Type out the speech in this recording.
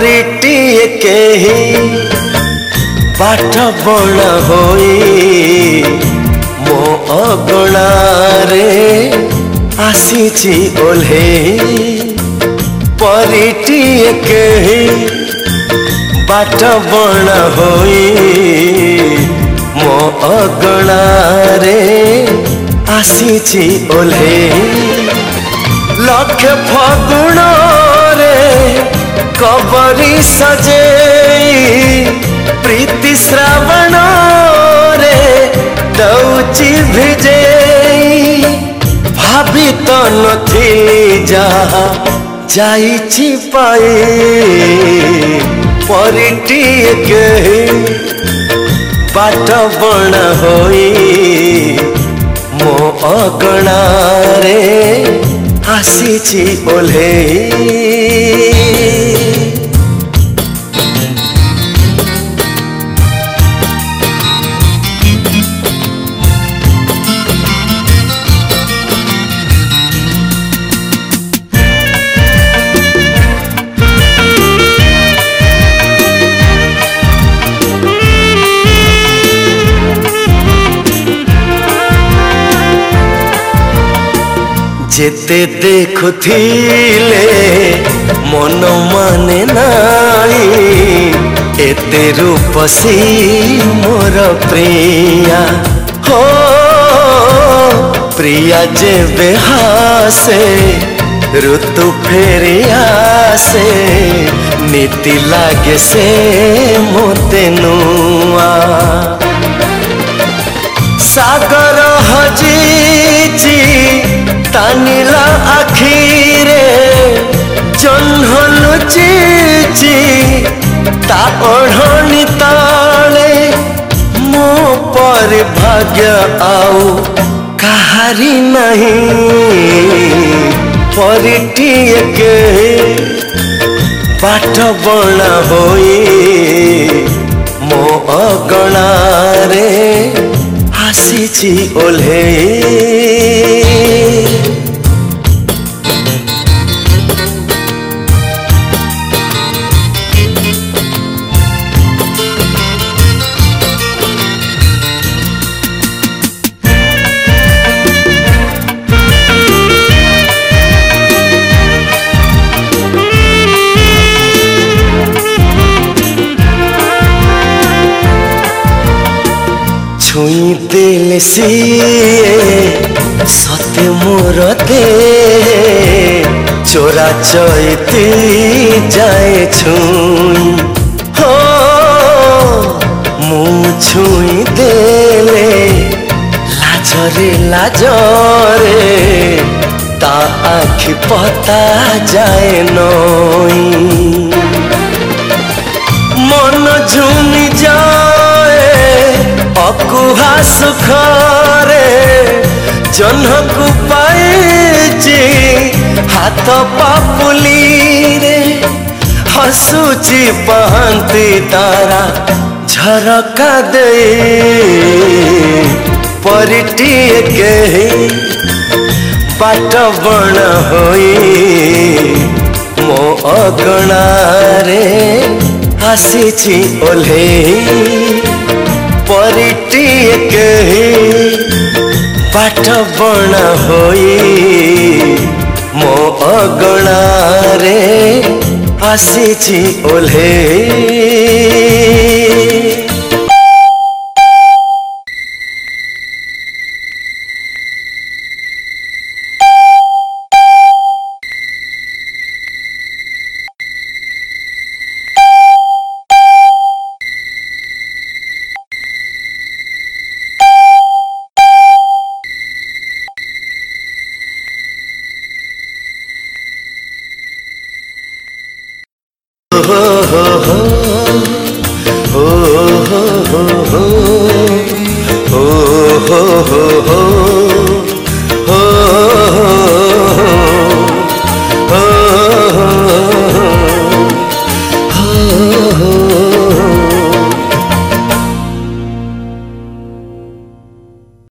ନାରୀଟିଏ କେହି ପାଠ ପଢ଼ା ହୋଇ ମୋ ଅଗଣାରେ ଆସିଛି ଓହ୍ଲେଇ ପରିଟିଏ କେହି ପାଠ ପଢ଼ା ହୋଇ ମୋ ଅଗଣାରେ ଆସିଛି ଓହ୍ଲେଇ ଲକ୍ଷ ଫଗୁଣ কবরি সজে প্রীতি শ্রাবণ রে দৌচি ভিজে ভাবি তো নথিলি যাহা যাইছি পাই পরিটিয়ে কেহি বাট বণা হই ମୋ ଅଗଣାରେ ଆସିଛି ଓହ୍ଲେଇ যেতে দেখুলে মন মানে নাই এতে রূপসী মোর প্রিয়া হো প্রিয়া যেবে হাসে ঋতু ফেরে আসে নীতি লাগে সে মতে নুয়া ସାଗର ହଜିଛି ତାନିଲା ଆଖିରେ ଜହ୍ନ ଲୁଚିଛି ତା ଓଢ଼ଣୀ ତଳେ ମୋ ପରେ ଭାଗ୍ୟ ଆଉ କାହାରି ନାହିଁ ପରିଟିଏ କେହି ବାଟ ବଣା ହୋଇ ମୋ ଅଗଣାରେ हसीची ओल्हे ছুঁই দিল সিয়ে সতে মোরতে চোরা চৈতি যায় ছুঁই হো মু ছুঁই দেলে লাজরে লাজরে তা আখি পতা যায় নই মন ঝুমি যায় ଉହା ସୁଖରେ ଜହ୍ନକୁ ପାଇଛି ହାତ ପାପୁଲିରେ ହସୁଛି ପାହାନ୍ତି ତାରା ଝରକା ଦେ ପରିଟିଏ କେହି ପାଟ ବଣ ହୋଇ ମୋ ଅଗଣାରେ ଆସିଛି ଓହ୍ଲେଇ ପାଠ ବଣା ହୋଇ ମୋ ଅଗଣାରେ ଆସିଛି ଓହ୍ଲେଇ ho ho ho ho ho ho